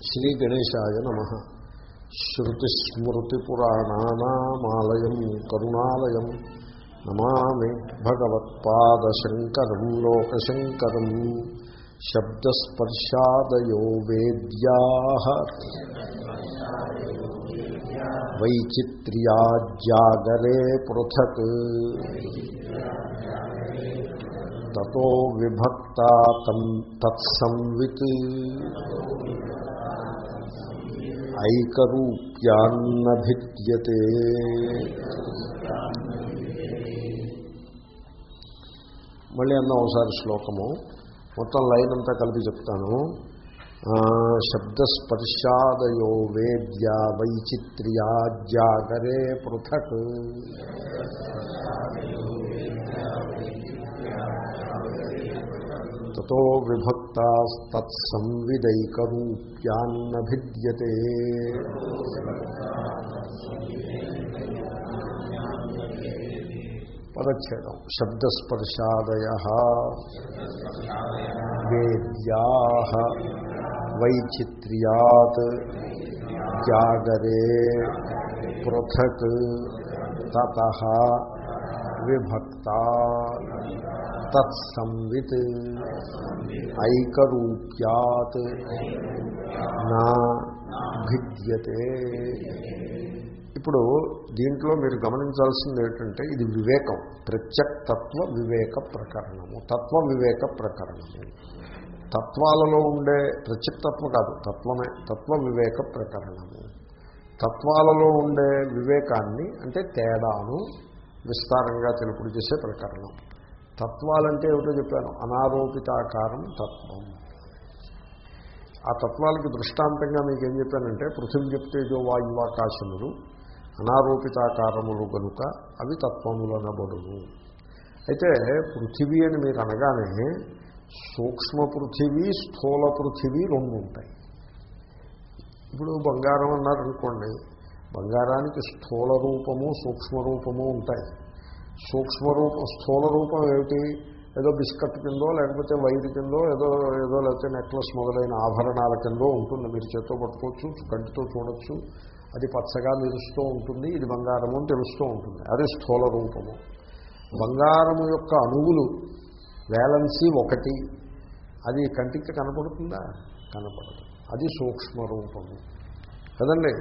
శ్రీ గణేశాయ నమ. శ్రుతిస్మృతిపురాణానామాలయం కరుణాలయం. నమామి భగవత్పాదశంకరం లోకశంకరం. శబ్దస్పర్శాదయో వేద్యా. వైచిత్ర్యాజాగరే పృథక్. తతో విభక్త తత్సంవిత్. ఐకరూప్యాన్నభిద్యతే మళ్ళీ అన్న ఒకసారి శ్లోకము. మొత్తం లైన్ అంతా కలిపి చెప్తాను. శబ్దస్పర్శాదయో వేద్య వైచిత్ర్యా జాగరే పృథక్. తతో విభక్తస్తత్సంవిదైకరూప్యాన్నభిద్యతే పదచ్ఛేదం. శబ్దస్పర్శాదయ వేద్యా వైచిత్ర్యాత్ జాగరే పృథక్ తత విభక్త తత్సంవిత్ ఐకరూప్యాత్ నా భిద్యతే. ఇప్పుడు దీంట్లో మీరు గమనించాల్సింది ఏంటంటే ఇది వివేకం ప్రత్యక్తత్వ వివేక ప్రకరణము తత్వ వివేక ప్రకరణము. తత్వాలలో ఉండే ప్రత్యక్తత్వం కాదు తత్వమే తత్వ వివేక ప్రకరణము. తత్వాలలో ఉండే వివేకాన్ని అంటే తేడాను విస్తారంగా తెలుపుడు చేసే ప్రకరణం. తత్వాలంటే ఏమిటో చెప్పాను. అనారోపితాకారం తత్వం. ఆ తత్వాలకి దృష్టాంతంగా మీకు ఏం చెప్పానంటే పృథివీ చెప్తేజో వాయువాకాశములు అనారోపితాకారములు కనుక అవి తత్వములనబడును. అయితే పృథివీ అని మీరు అనగానే సూక్ష్మ పృథివీ స్థూల పృథివీ రెండు ఉంటాయి. ఇప్పుడు బంగారం అన్నారనుకోండి బంగారానికి స్థూల రూపము సూక్ష్మ రూపము ఉంటాయి. సూక్ష్మ రూపం స్థూల రూపం ఏమిటి? ఏదో బిస్కట్ కిందో లేకపోతే వైర్ కిందో ఏదో ఏదో లేకపోతే నెక్లెస్ మొదలైన ఆభరణాల కిందో ఉంటుంది. మీరు చేత్తో పట్టుకోవచ్చు కంటితో చూడొచ్చు. అది పచ్చగా నిలుస్తూ ఉంటుంది ఇది బంగారము అని తెలుస్తూ ఉంటుంది. అది స్థూల రూపము బంగారము యొక్క అణువులు వ్యాలెన్సీ ఒకటి. అది కంటికి కనపడుతుందా? కనపడదు. అది సూక్ష్మ రూపము కదండి?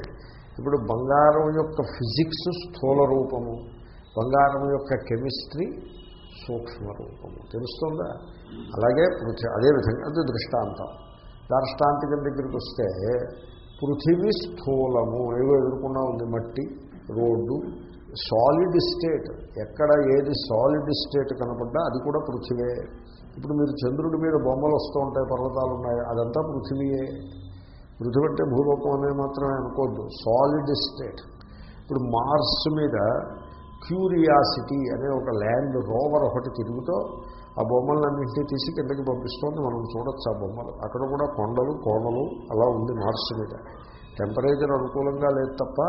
ఇప్పుడు బంగారం యొక్క ఫిజిక్స్ స్థూల రూపము బంగారం యొక్క కెమిస్ట్రీ సూక్ష్మరూపము. తెలుస్తుందా? అలాగే పృథి అదేవిధంగా అది దృష్టాంతం. దార్ష్టాంతికం దగ్గరికి వస్తే పృథివీ స్థూలము ఏవో ఎదుర్కొన్నా ఉంది మట్టి రోడ్డు సాలిడ్ స్టేట్ ఎక్కడ ఏది సాలిడ్ స్టేట్ కనపడ్డా అది కూడా పృథివే. ఇప్పుడు మీరు చంద్రుడి మీద బొమ్మలు వస్తూ ఉంటాయి పర్వతాలు ఉన్నాయి అదంతా పృథివీయే. పృథివీ అంటే భూలోకం అనేది మాత్రమే అనుకోద్దు సాలిడ్ స్టేట్ ఇప్పుడు మార్స్ మీద క్యూరియాసిటీ అనే ఒక ల్యాండ్ రోవర్ ఒకటి తిరుగుతో ఆ బొమ్మలన్నింటినీ తీసి కిందకి పంపిస్తోంది. మనం చూడొచ్చు ఆ బొమ్మలు. అక్కడ కూడా కొండలు కోమలు అలా ఉంది మార్స్ మీద. టెంపరేచర్ అనుకూలంగా లేదు తప్ప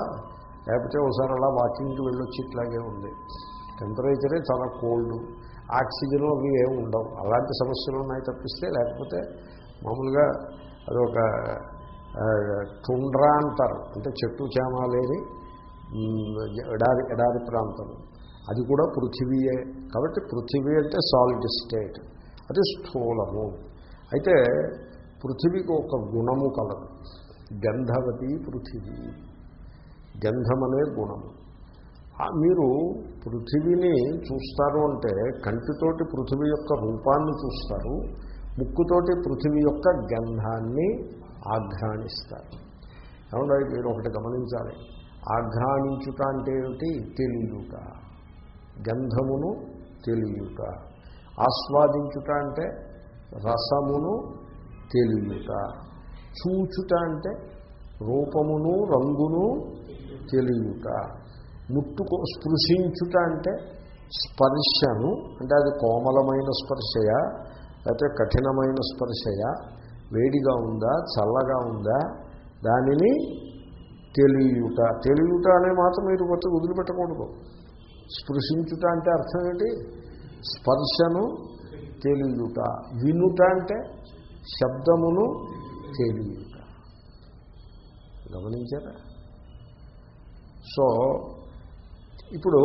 లేకపోతే ఒకసారి అలా వాకింగ్కి వెళ్ళొచ్చి ఇట్లాగే ఉంది. టెంపరేచరే చాలా కోల్డ్. ఆక్సిజన్ అవి ఏమి ఉండవు. అలాంటి సమస్యలు ఉన్నాయి తప్పిస్తే లేకపోతే మామూలుగా అదొక టుండ్రా అంటారు. అంటే చెట్టు చేమ లేని ఎడారి ఎడారి ప్రాంతం. అది కూడా పృథివీయే. కాబట్టి పృథివీ అంటే సాలిడ్ స్టేట్. అది స్థూలము. అయితే పృథివీకి ఒక గుణము కలదు. గంధవతి పృథివీ. గంధం అనే గుణము మీరు పృథివీని చూస్తారు అంటే కంటితోటి పృథివీ యొక్క రూపాన్ని చూస్తారు. ముక్కుతోటి పృథివీ యొక్క గంధాన్ని ఆఘ్రాణిస్తారు. ఏమంటే మీరు ఒకటి గమనించాలి. ఆఘ్రాణించుట అంటే ఏమిటి? తెలియట. గంధమును తెలియట. ఆస్వాదించుట అంటే రసమును తెలియట. చూచుట అంటే రూపమును రంగును తెలియట. ముట్టుకో స్పృశించుట అంటే స్పర్శను అంటే అది కోమలమైన స్పర్శయా లేకపోతే కఠినమైన స్పర్శయా వేడిగా ఉందా చల్లగా ఉందా దానిని తెలియుట. తెలియుట అనే మాట మీరు కొత్త వదిలిపెట్టకూడదు. స్పృశించుట అంటే అర్థం ఏంటి? స్పర్శను తెలియుట. వినుట అంటే శబ్దమును తెలియక గమనించారా? సో ఇప్పుడు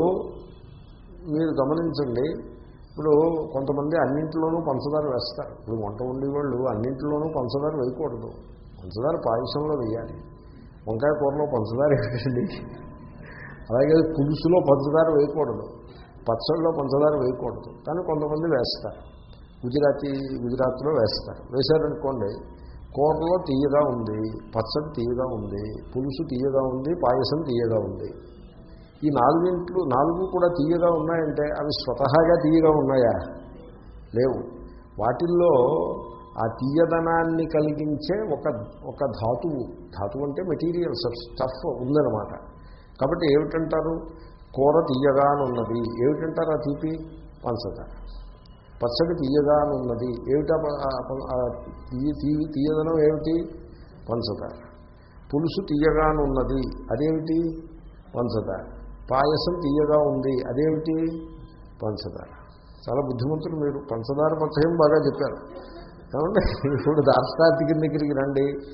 మీరు గమనించండి. ఇప్పుడు కొంతమంది అన్నింటిలోనూ పంచదార వేస్తారు. ఇప్పుడు వంట ఉండేవాళ్ళు అన్నింటిలోనూ పంచదార వేయకూడదు. పంచదార పాయసంలో వేయాలి. వంకాయ కూరలో పంచదార వేయండి. అలాగే పులుసులో పంచదార వేయకూడదు. పచ్చళ్ళలో పంచదార వేయకూడదు. కానీ కొంతమంది వేస్తారు. గుజరాతీ గుజరాత్లో వేస్తారు. వేశారనుకోండి కూరలో తీయగా ఉంది పచ్చడి తీయగా ఉంది పులుసు తీయగా ఉంది పాయసం తీయగా ఉంది. ఈ నాలుగింట్లు నాలుగు కూడా తీయగా ఉన్నాయంటే అవి స్వతహాగా తీయగా ఉన్నాయా? లేవు. వాటిల్లో ఆ తీయదనాన్ని కలిగించే ఒక ఒక ధాతువు. ధాతువు అంటే మెటీరియల్స్ స్టఫ్ ఉందన్నమాట. కాబట్టి ఏమిటంటారు? కూర తీయగా అని ఉన్నది ఏమిటంటారు ఆ తీపి? పంచదార పచ్చడి తీయగా అని ఉన్నది ఏమిటా తీయ తీయదనం ఏమిటి? పంచదార పులుసు తీయగా ఉన్నది అదేమిటి? పంచదార పాయసం తీయగా ఉంది. అదేమిటి? పంచదార చాలా బుద్ధిమంతులు మీరు. పంచదార పచ్చయం బాగా చెప్పారు. ఏమంటే ఇప్పుడు దార్ష్టార్థిక దగ్గరికి రండి.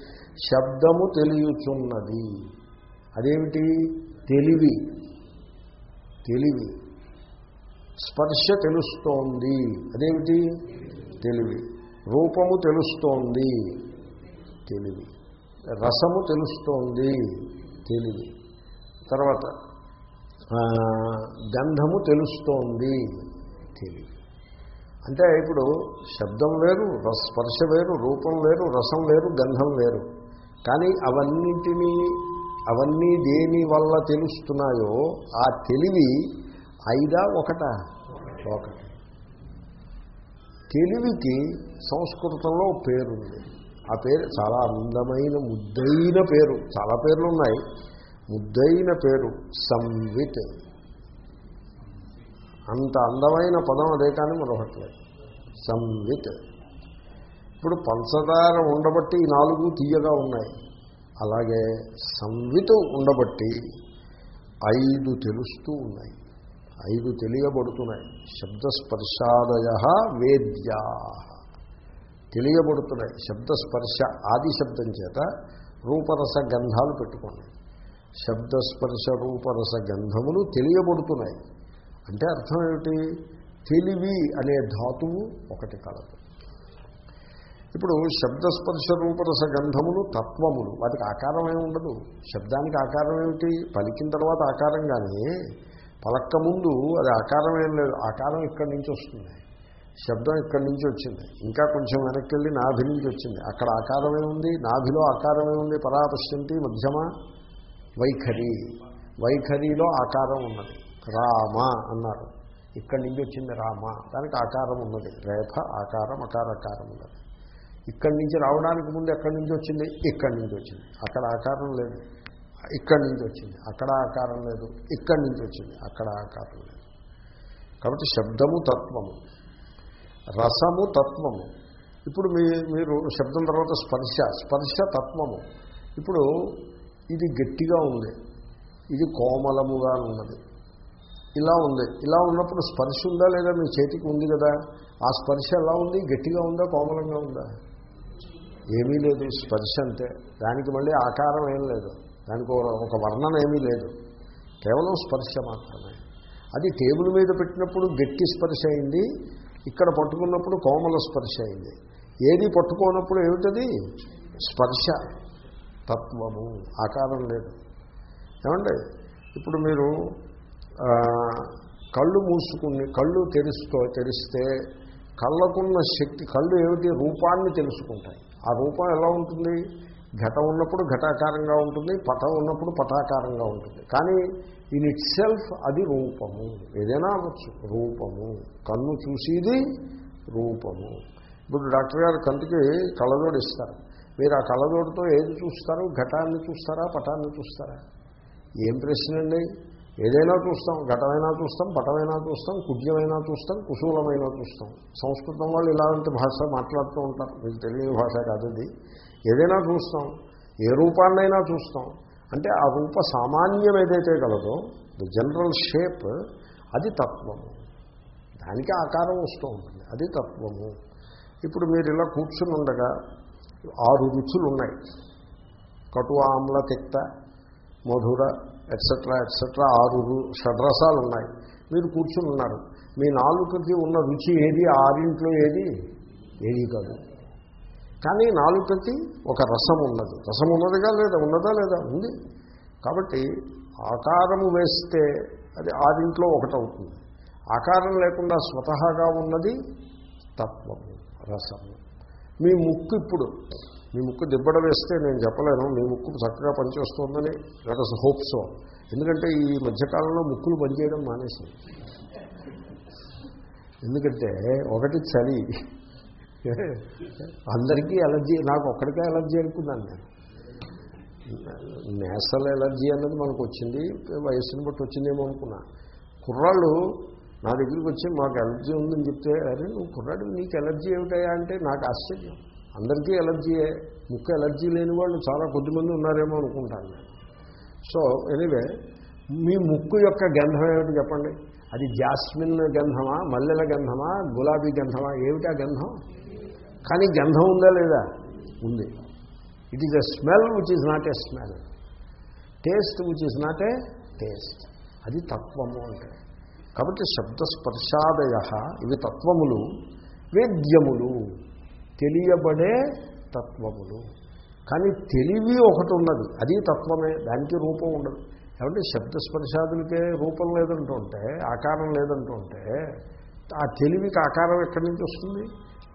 శబ్దము తెలియచున్నది. అదేమిటి? తెలివి. తెలివి. స్పర్శ తెలుస్తోంది. అదేమిటి? తెలివి. రూపము తెలుస్తోంది. తెలివి. రసము తెలుస్తోంది. తెలివి. తర్వాత గంధము తెలుస్తోంది. అంటే ఇప్పుడు శబ్దం వేరు స్పర్శ వేరు రూపం వేరు రసం వేరు గంధం వేరు. కానీ అవన్నింటినీ అవన్నీ దేని వల్ల తెలుస్తున్నాయో ఆ తెలివి ఐదా ఒకటా? ఒకటి. తెలివికి సంస్కృతంలో పేరుంది. ఆ పేరు చాలా అందమైన ముద్దైన పేరు. చాలా పేర్లు ఉన్నాయి ముద్దైన పేరు సంవిత్. అంత అందమైన పదం అదే కానీ మరొకట్లేదు. సంవిత్. ఇప్పుడు పంచదార ఉండబట్టి ఈ నాలుగు తీయగా ఉన్నాయి. అలాగే సంవిత్ ఉండబట్టి ఐదు తెలుస్తూ ఉన్నాయి. ఐదు తెలియబడుతున్నాయి. శబ్దస్పర్శాదయ వేద్యా. తెలియబడుతున్నాయి. శబ్దస్పర్శ ఆది శబ్దం చేత రూపరస గంధాలు పెట్టుకోండి. శబ్దస్పర్శ రూపరస గంధములు తెలియబడుతున్నాయి. అంటే అర్థం ఏమిటి? తెలివి అనే ధాతువు ఒకటి కలదు. ఇప్పుడు శబ్దస్పర్శ రూపరస గంధములు తత్వములు వాటికి ఆకారం ఏమి ఉండదు. శబ్దానికి ఆకారం ఏమిటి? పలికిన తర్వాత ఆకారం కానీ పలక్క ముందు అది ఆకారం ఏం లేదు. ఆకారం ఇక్కడి నుంచి వస్తుంది. శబ్దం ఇక్కడి నుంచి వచ్చింది. ఇంకా కొంచెం వెనక్కి వెళ్ళి నాభి నుంచి వచ్చింది. అక్కడ ఆకారమే ఉంది? నాభిలో ఆకారమే ఉంది? పరాపశ్యంతి మధ్యమ వైఖరి. వైఖరిలో ఆకారం ఉన్నది. రామ అన్నారు. ఇక్కడి నుంచి వచ్చింది రామ. దానికి ఆకారం ఉన్నది. రేఖ ఆకారం అకారకారం ఉన్నది. ఇక్కడి నుంచి రావడానికి ముందు ఎక్కడి నుంచి వచ్చింది? ఇక్కడి నుంచి వచ్చింది. అక్కడ ఆకారం లేదు. ఇక్కడి నుంచి వచ్చింది. అక్కడ ఆకారం లేదు. ఇక్కడి నుంచి వచ్చింది. అక్కడ ఆకారం లేదు. కాబట్టి శబ్దము తత్వము. రసము తత్వము. ఇప్పుడు మీ మీరు శబ్దం తర్వాత స్పర్శ స్పర్శ తత్వము. ఇప్పుడు ఇది గట్టిగా ఉంది. ఇది కోమలముగా ఉన్నది ఇలా ఉంది. ఇలా ఉన్నప్పుడు స్పర్శ ఉందా లేదా మీ చేతికి ఉంది కదా? ఆ స్పర్శ ఎలా ఉంది? గట్టిగా ఉందా? కోమలంగా ఉందా? ఏమీ లేదు. స్పర్శ అంతే. దానికి మళ్ళీ ఆకారం ఏం లేదు. దానికి ఒక- వర్ణన ఏమీ లేదు. కేవలం స్పర్శ మాత్రమే. అది టేబుల్ మీద పెట్టినప్పుడు గట్టి స్పర్శ అయింది. ఇక్కడ పట్టుకున్నప్పుడు కోమల స్పర్శ అయింది. ఏది పట్టుకోనప్పుడు ఏమిటది? స్పర్శ. తత్వము. ఆకారం లేదు. ఏమండి? ఇప్పుడు మీరు కళ్ళు మూసుకుని కళ్ళు తెరుస్తూ తెరిస్తే కళ్ళకున్న శక్తి కళ్ళు ఏమిటి? రూపాన్ని తెలుసుకుంటాయి. ఆ రూపం ఎలా ఉంటుంది? ఘటం ఉన్నప్పుడు ఘటాకారంగా ఉంటుంది పటం ఉన్నప్పుడు పటాకారంగా ఉంటుంది. కానీ ఇన్ ఇట్ సెల్ఫ్ అది రూపము. ఏదైనా అవ్వచ్చు. రూపము. కన్ను చూసేది రూపము. ఇప్పుడు డాక్టర్ గారు కంటికి కళ్ళజోడు ఇస్తారు మీరు ఆ కళ్ళజోడుతో ఏది చూస్తారు? ఘటాన్ని చూస్తారా? పటాన్ని చూస్తారా? ఏం ప్రశ్న అండి ఏదైనా చూస్తాం ఘటమైనా చూస్తాం పటమైనా చూస్తాం కుడ్యమైనా చూస్తాం కుశూలమైనా చూస్తాం. సంస్కృతం వాళ్ళు ఇలాంటి భాష మాట్లాడుతూ ఉంటారు. మీకు తెలియని భాష కాదు ఇది. ఏదైనా చూస్తాం ఏ రూపాన్నైనా చూస్తాం. అంటే ఆ రూప సామాన్యం ఏదైతే కలదో ద జనరల్ షేప్ అది తత్వము. దానికి ఆకారం వస్తూ ఉంటుంది. అది తత్వము. ఇప్పుడు మీరు ఇలా కూర్చుని ఉండగా ఆరు రుచులు ఉన్నాయి కటు ఆమ్ల తిక్త మధుర ఎట్సెట్రా ఎట్సెట్రా ఆరు షడ్రసాలు ఉన్నాయి మీరు కూర్చుని ఉన్నారు మీ నాలుకకి ఉన్న రుచి ఏది? ఆరింట్లో ఏది? ఏది కాదు. కానీ నాలుకకి ఒక రసం ఉన్నది. రసం ఉన్నదిగా లేదా? ఉన్నదా లేదా? ఉంది. కాబట్టి ఆకారము వేస్తే అది ఆరింట్లో ఒకటవుతుంది ఆకారం లేకుండా స్వతహాగా ఉన్నది తత్వము రసము. మీ ముక్కు ఇప్పుడు మీ ముక్కు దిబ్బడ వేస్తే నేను చెప్పలేను మీ ముక్కు చక్కగా పనిచేస్తుందని లెటస్ హోప్ సో ఎందుకంటే ఈ మధ్యకాలంలో ముక్కులు పనిచేయడం మానేసి ఎందుకంటే ఒకటి చలి. అందరికీ ఎలర్జీ నాకు ఒక్కడికే ఎలర్జీ అనుకున్నాను నేను. నేషనల్ ఎలర్జీ అన్నది మనకు వచ్చింది వయస్సును బట్టి వచ్చిందేమో అనుకున్నా. కుర్రాళ్ళు నా దగ్గరికి వచ్చి మాకు ఎలర్జీ ఉందని చెప్తే అరే నువ్వు కుర్రాడు నీకు ఎలర్జీ ఏమిటయా అంటే నాకు ఆశ్చర్యం. అందరికీ ఎలర్జీయే ముక్కు ఎలర్జీ లేని వాళ్ళు చాలా కొద్దిమంది ఉన్నారేమో అనుకుంటాను నేను. సో ఎనీవే మీ ముక్కు యొక్క గంధం ఏమిటి చెప్పండి? అది జాస్మిన్ గంధమా మల్లెల గంధమా గులాబీ గంధమా? ఏమిటా గంధం? కానీ గంధం ఉందా లేదా? ఉంది. It is a smell which is not a smell taste which is not a taste అది తత్వము అంటే. కాబట్టి శబ్దస్పర్శాదయ ఇవి తత్వములు వేద్యములు. తెలియబడే తత్వములు. కానీ తెలివి ఒకటి ఉన్నది. అది తత్వమే. దానికి రూపం ఉండదు. కాబట్టి శబ్దస్పర్శాదులకే రూపం లేదంటుంటే ఆకారం లేదంటుంటే ఆ తెలివికి ఆకారం ఎక్కడి నుంచి వస్తుంది?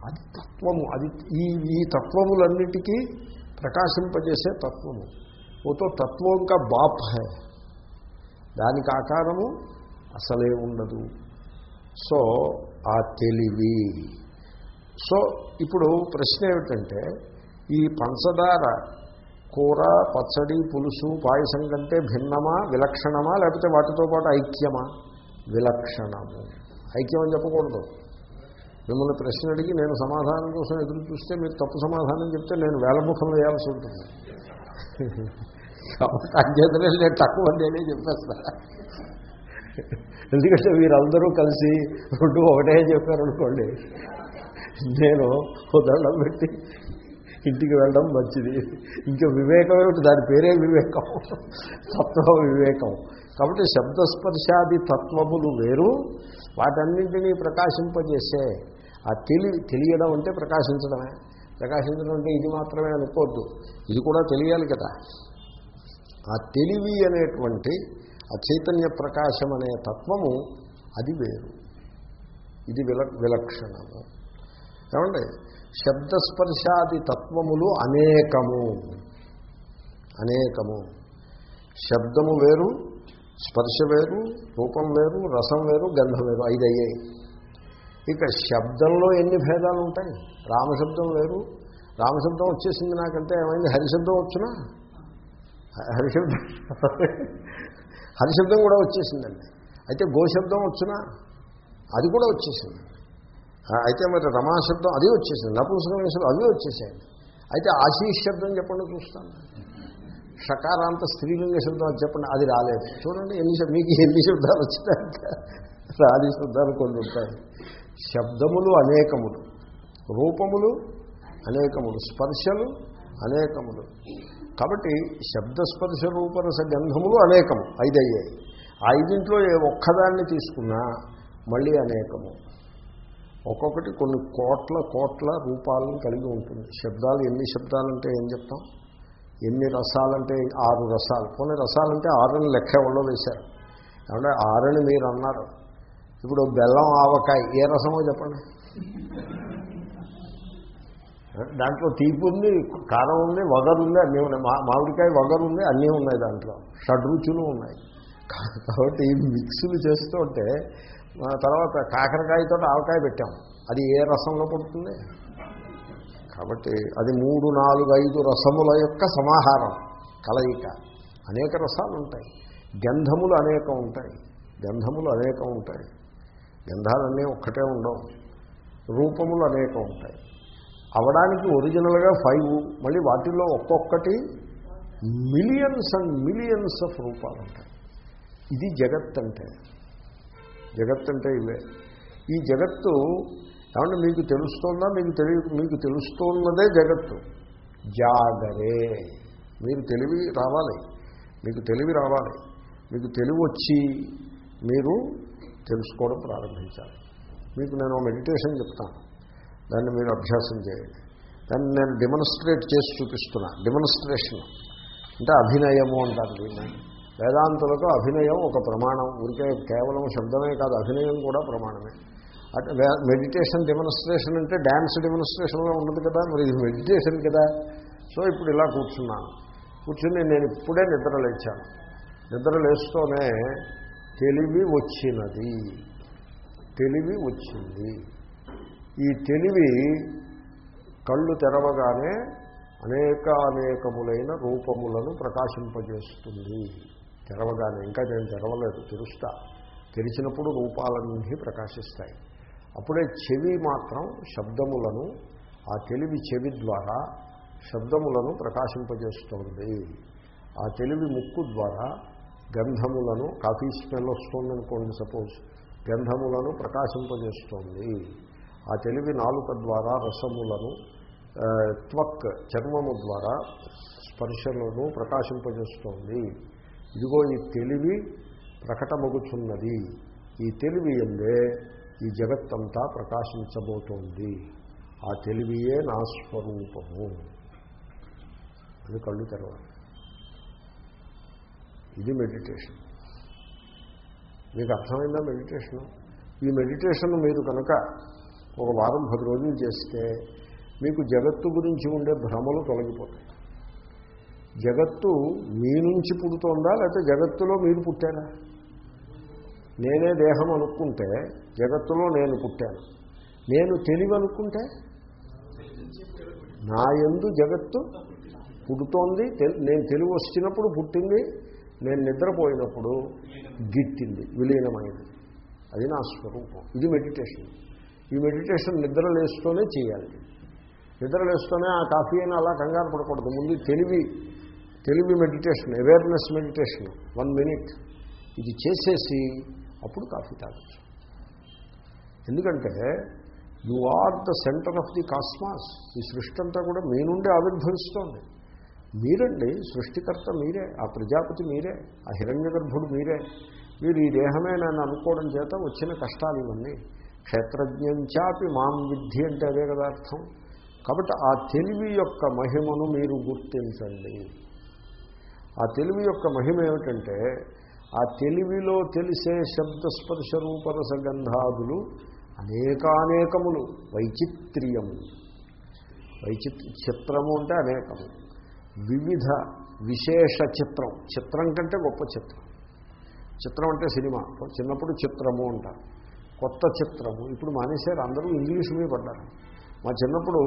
అది తత్వము. అది ఈ ఈ తత్వములన్నిటికీ ప్రకాశింపజేసే తత్వము. ఓతో తత్వం కా బాప్ హై. దానికి ఆకారము అసలే ఉండదు. సో ఆ తెలివి సో ఇప్పుడు ప్రశ్న ఏమిటంటే ఈ పంచదార కూర పచ్చడి పులుసు పాయసం కంటే భిన్నమా విలక్షణమా లేకపోతే వాటితో పాటు ఐక్యమా? విలక్షణము. ఐక్యం అని చెప్పకూడదు. మిమ్మల్ని ప్రశ్న అడిగి నేను సమాధానం కోసం ఎదురు చూస్తే మీరు తప్పు సమాధానం చెప్తే నేను వేలముఖం వేయాల్సి ఉంటుంది. కాబట్టి అధ్యతనే నేను తక్కువ నేనే చెప్పేస్తా. ఎందుకంటే వీరందరూ కలిసి రెండు ఒకటే చెప్పారనుకోండి. నేను దండం పెట్టి ఇంటికి వెళ్ళడం మంచిది. ఇంకా వివేకం ఏమిటి దాని పేరే వివేకం. తత్వ వివేకం. కాబట్టి శబ్దస్పర్శాది తత్వములు వేరు. వాటన్నింటినీ ప్రకాశింపజేసే. ఆ తెలి తెలియడం అంటే ప్రకాశించడమే. ప్రకాశించడం అంటే ఇది మాత్రమే అనుకోవద్దు. ఇది కూడా తెలియాలి కదా. ఆ తెలివి అనేటువంటి ఆ చైతన్య ప్రకాశం అనే తత్వము అది వేరు. ఇది విల విలక్షణము. ఏమండి? శబ్దస్పర్శాది తత్వములు అనేకము. అనేకము. శబ్దము వేరు స్పర్శ వేరు రూపం వేరు రసం వేరు గంధం వేరు ఐదు అయ్యాయి ఇక శబ్దంలో ఎన్ని భేదాలు ఉంటాయి రామశబ్దం వేరు. రామశబ్దం వచ్చేసింది నాకంటే ఏమైంది? హరిశబ్దం వచ్చినా? హరిశబ్దం. హరిశబ్దం కూడా వచ్చేసిందండి. అయితే గోశబ్దం వచ్చినా? అది కూడా వచ్చేసింది. అయితే మరి రమాశబ్దం అది వచ్చేసింది. నపుంసకం అవి వచ్చేసాయండి. అయితే ఆశీష్ శబ్దం చెప్పండి చూస్తాను. షకారాంత స్త్రీలింగ శబ్దం అని చెప్పండి. అది రాలేదు. చూడండి ఎన్ని మీకు ఎన్ని శబ్దాలు వచ్చినాక రాని శబ్దాలు కొన్ని ఉంటాయి. శబ్దములు అనేకములు. రూపములు అనేకములు. స్పర్శలు అనేకములు. కాబట్టి శబ్దస్పర్శ రూపరస గంధములు అనేకము. ఐదయ్యాయి. ఐదింట్లో ఏ ఒక్కదాన్ని తీసుకున్నా మళ్ళీ అనేకము. ఒక్కొక్కటి కొన్ని కోట్ల కోట్ల రూపాలను కలిగి ఉంటుంది. శబ్దాలు ఎన్ని శబ్దాలంటే ఏం చెప్తాం? ఎన్ని రసాలంటే ఆరు రసాలు. కొన్ని రసాలంటే ఆరుని లెక్క ఎవరో వేశారు. ఏమంటే ఆరుని మీరు అన్నారు. ఇప్పుడు బెల్లం ఆవకాయ ఏ రసమో చెప్పండి. దాంట్లో తీపి ఉంది కారం ఉంది వగరు ఉంది అన్నీ ఉన్నాయి. మా మామిడికాయ వగరు ఉంది అన్నీ ఉన్నాయి దాంట్లో. షడ్రుచులు ఉన్నాయి. కాబట్టి మిక్స్లు చేస్తుంటే తర్వాత కాకరకాయతో ఆవకాయ పెట్టాం. అది ఏ రసంలో పడుతుంది? కాబట్టి అది మూడు నాలుగు ఐదు రసముల యొక్క సమాహారం కలయిక. అనేక రసాలు ఉంటాయి. గంధములు అనేకం ఉంటాయి. గంధములు అనేకం ఉంటాయి. గంధాలన్నీ ఒక్కటే ఉండవు. రూపములు అనేకం ఉంటాయి. అవడానికి ఒరిజినల్గా ఫైవ్ మళ్ళీ వాటిల్లో ఒక్కొక్కటి మిలియన్స్ అండ్ మిలియన్స్ ఆఫ్ రూపాలు ఉంటాయి. ఇది జగత్ అంటే జగత్ అంటే ఇవే. ఈ జగత్తు ఏమంటే మీకు తెలుస్తోందా? మీకు తెలియ మీకు తెలుస్తున్నదే జగత్తు. జాగరే. మీరు తెలివి రావాలి. మీకు తెలివి రావాలి. మీకు తెలివి వచ్చి మీరు తెలుసుకోవడం ప్రారంభించాలి. మీకు నేను మెడిటేషన్ చెప్తాను. దాన్ని మీరు అభ్యాసం చేయండి. దాన్ని నేను డెమోన్స్ట్రేట్ చేసి చూపిస్తున్నా. డెమోన్స్ట్రేషన్. అంటే అభినయము అంటారు దీన్ని. వేదాంతులకు అభినయం ఒక ప్రమాణం. ఊరికే కేవలం శబ్దమే కాదు అభినయం కూడా ప్రమాణమే. అంటే మెడిటేషన్ డెమోన్స్ట్రేషన్ అంటే డ్యాన్స్ డెమోన్స్ట్రేషన్లో ఉండదు కదా మరి ఇది మెడిటేషన్ కదా. సో ఇప్పుడు ఇలా కూర్చున్నాను. కూర్చుని నేను ఇప్పుడే నిద్ర లేచాను. నిద్ర లేస్తూనే తెలివి వచ్చినది. తెలివి వచ్చింది. ఈ తెలివి కళ్ళు తెరవగానే అనేక అనేకములైన రూపములను ప్రకాశింపజేస్తుంది. తెరవగానే ఇంకా నేను తెరవలేదు తెరుస్తా. తెరిచినప్పుడు రూపాలన్నీ ప్రకాశిస్తాయి. అప్పుడే చెవి మాత్రం శబ్దములను ఆ తెలివి చెవి ద్వారా శబ్దములను ప్రకాశింపజేస్తోంది. ఆ తెలివి ముక్కు ద్వారా గంధములను కాఫీ స్మెల్ వస్తుందనుకోండి సపోజ్ గంధములను ప్రకాశింపజేస్తోంది. ఆ తెలివి నాలుక ద్వారా రసములను త్వక్ చర్మము ద్వారా స్పర్శలను ప్రకాశింపజేస్తోంది. ఇదిగో ఈ తెలివి ప్రకటమగుచున్నది. ఈ తెలివి ఎందే ఈ జగత్తంతా ప్రకాశించబోతోంది. ఆ తెలివియే నా స్వరూపము. అని కళ్ళు తెరవాలి. ఇది మెడిటేషన్. మీకు అర్థమైందా మెడిటేషన్? ఈ మెడిటేషన్ మీరు కనుక ఒక వారం పది రోజులు చేస్తే మీకు జగత్తు గురించి ఉండే భ్రమలు తొలగిపోతాయి. జగత్తు మీ నుంచి పుడుతోందా లేకపోతే జగత్తులో మీరు పుట్టారా? నేనే దేహం అనుకుంటే జగత్తులో నేను పుట్టాను. నేను తెలివి అనుకుంటే నా ఎందు జగత్తు పుడుతోంది. నేను తెలివి వచ్చినప్పుడు పుట్టింది నేను నిద్రపోయినప్పుడు గిట్టింది విలీనమైంది. అది నా స్వరూపం. ఇది మెడిటేషన్. ఈ మెడిటేషన్ నిద్ర లేస్తూనే చేయాలి. నిద్ర లేస్తూనే ఆ కాఫీ అయినా అలా కంగారు పడకూడదు. ముందు తెలివి తెలివి meditation awareness meditation one minute ఇది చేసేసి అప్పుడు కాఫీ తాగచ్చు. ఎందుకంటే you are the centre of the cosmos ఈ సృష్టి అంతా కూడా మీ నుండి ఆవిర్భవిస్తోంది. మీరండి సృష్టికర్త మీరే ఆ ప్రజాపతి మీరే ఆ హిరణ్య గర్భుడు మీరే. మీరు ఈ దేహమే నన్ను అనుకోవడం చేత వచ్చిన కష్టాలు ఇవన్నీ. క్షేత్రజ్ఞంచాపి మాం విద్ధి అంటే అదే కదా అర్థం. కాబట్టి ఆ తెలివి యొక్క మహిమను మీరు గుర్తించండి. ఆ తెలివి యొక్క మహిమ ఏమిటంటే ఆ తెలివిలో తెలిసే శబ్దస్పర్శ రూపరస గంధాదులు అనేకానేకములు. వైచిత్ర్యము. వైచిత్ర చిత్రము అంటే అనేకము. వివిధ విశేష చిత్రం. చిత్రం కంటే గొప్ప చిత్రం. చిత్రం అంటే సినిమా. చిన్నప్పుడు చిత్రము అంటారు. కొత్త చిత్రము. ఇప్పుడు మానేశారు. అందరూ ఇంగ్లీష్ మీద పడ్డారు. మా చిన్నప్పుడు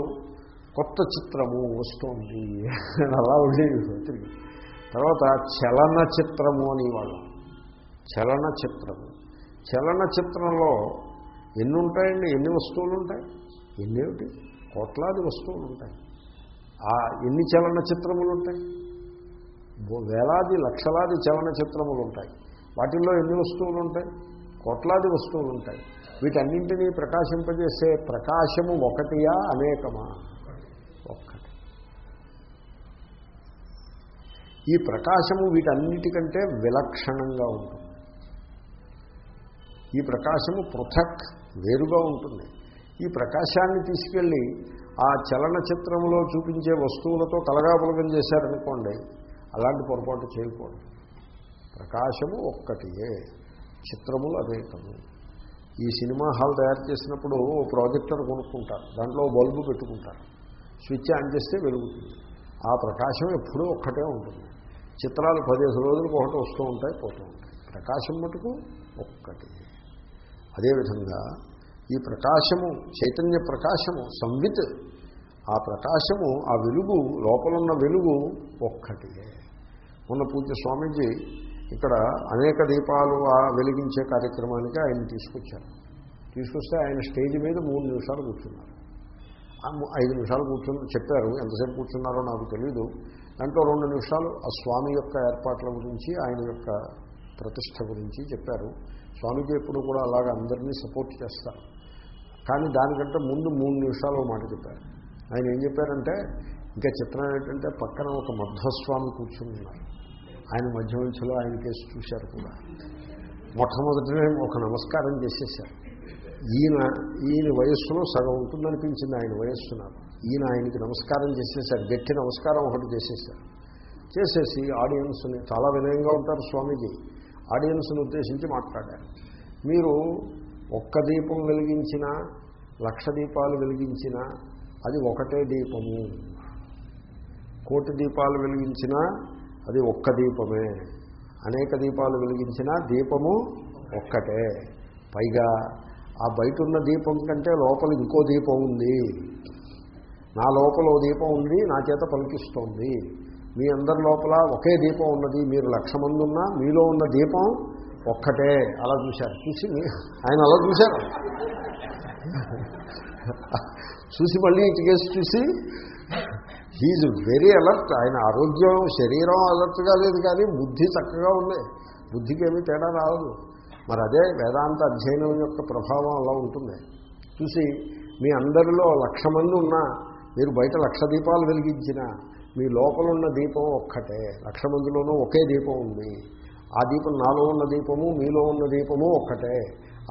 కొత్త చిత్రము వస్తోంది. అలా ఉండేది. తిరిగి. తర్వాత చలన చిత్రము అని వాళ్ళు చలన చిత్రము చలన చిత్రంలో ఎన్ని ఉంటాయండి ఎన్ని వస్తువులు ఉంటాయి ఎన్నేమిటి? కోట్లాది వస్తువులు ఉంటాయి ఆ ఎన్ని చలన చిత్రములు ఉంటాయి వేలాది లక్షలాది చలన చిత్రములు ఉంటాయి వాటిల్లో ఎన్ని వస్తువులు ఉంటాయి కోట్లాది వస్తువులు ఉంటాయి వీటన్నింటినీ ప్రకాశింపజేసే ప్రకాశము ఒకటియా అనేకమా? ఒక్క ఈ ప్రకాశము వీటన్నిటికంటే విలక్షణంగా ఉంటుంది. ఈ ప్రకాశము పృథక్ వేరుగా ఉంటుంది. ఈ ప్రకాశాన్ని తీసుకెళ్ళి ఆ చలనచిత్రంలో చూపించే వస్తువులతో కలగాపులగం చేశారనుకోండి అలాంటి పొరపాటు చేయకూడదు. ప్రకాశము ఒక్కటియే చిత్రములు అనేకము ఈ సినిమా హాల్ తయారు చేసినప్పుడు ఓ ప్రాజెక్టర్ కొనుక్కుంటారు దాంట్లో బల్బు పెట్టుకుంటారు. స్విచ్ ఆన్ చేస్తే వెలుగుతుంది. ఆ ప్రకాశం ఎప్పుడూ ఒక్కటే ఉంటుంది. చిత్రాలు పదిహేను రోజులకు ఒకటి వస్తూ ఉంటాయి పోతూ ఉంటాయి. ప్రకాశం మటుకు ఒక్కటి. అదేవిధంగా ఈ ప్రకాశము చైతన్య ప్రకాశము సంవిత్ ఆ ప్రకాశము ఆ వెలుగు లోపలున్న వెలుగు ఒక్కటియే మొన్న పూజ స్వామీజీ ఇక్కడ అనేక దీపాలు ఆ వెలిగించే కార్యక్రమానికి ఆయన తీసుకొచ్చారు. తీసుకొస్తే ఆయన స్టేజ్ మీద మూడు నిమిషాలు కూర్చున్నారు. ఐదు నిమిషాలు కూర్చుని చెప్పారు ఎంతసేపు కూర్చున్నారో నాకు తెలీదు. దాంట్లో రెండు నిమిషాలు ఆ స్వామి యొక్క ఏర్పాట్ల గురించి ఆయన యొక్క ప్రతిష్ట గురించి చెప్పారు. స్వామీజీ ఎప్పుడు కూడా అలాగ అందరినీ సపోర్ట్ చేస్తారు. కానీ దానికంటే ముందు మూడు నిమిషాలు మాట చెప్పారు. ఆయన ఏం చెప్పారంటే ఇంకా చిత్రం ఏంటంటే పక్కన ఒక మధ్వస్వామి కూర్చుని ఉన్నారు. ఆయన మధ్య మధ్యలో ఆయన కేసు చూశారు కూడా. మొట్టమొదటినే ఒక నమస్కారం చేసేసారు ఈయన ఈయన వయస్సులో సగం ఉంటుందనిపించింది ఆయన వయస్సు నాకు ఈయన ఆయనకి నమస్కారం చేసేసారు గట్టి నమస్కారం ఒకటి చేసేసారు చేసేసి ఆడియన్స్ని చాలా వినయంగా ఉంటారు స్వామీజీ. ఆడియన్స్ని ఉద్దేశించి మాట్లాడారు. మీరు ఒక్క దీపం వెలిగించినా లక్ష దీపాలు వెలిగించినా అది ఒకటే దీపము. కోటి దీపాలు వెలిగించినా అది ఒక్క దీపమే. అనేక దీపాలు వెలిగించినా దీపము ఒక్కటే. పైగా ఆ బయట ఉన్న దీపం కంటే లోపల ఇంకో దీపం ఉంది. నా లోపల దీపం ఉంది నా చేత పలికిస్తోంది. మీ అందరి లోపల ఒకే దీపం ఉన్నది మీరు లక్ష మంది ఉన్నా మీలో ఉన్న దీపం ఒక్కటే. అలా చూశారు. చూసి ఆయన అలా చూశారు. చూసి మళ్ళీ ఇటుకేసి చూసి హీజ్ వెరీ అలర్ట్ ఆయన ఆరోగ్యం శరీరం అలర్ట్గా లేదు కానీ బుద్ధి చక్కగా ఉంది. బుద్ధికి ఏమీ తేడా రాదు. మరి అదే వేదాంత అధ్యయనం యొక్క ప్రభావం అలా ఉంటుంది. చూసి మీ అందరిలో లక్ష మంది ఉన్నా మీరు బయట లక్ష దీపాలు వెలిగించినా మీ లోపల ఉన్న దీపం ఒక్కటే లక్ష మందిలోనూ ఒకే దీపం ఉంది. ఆ దీపం నాలో ఉన్న దీపము మీలో ఉన్న దీపము ఒక్కటే.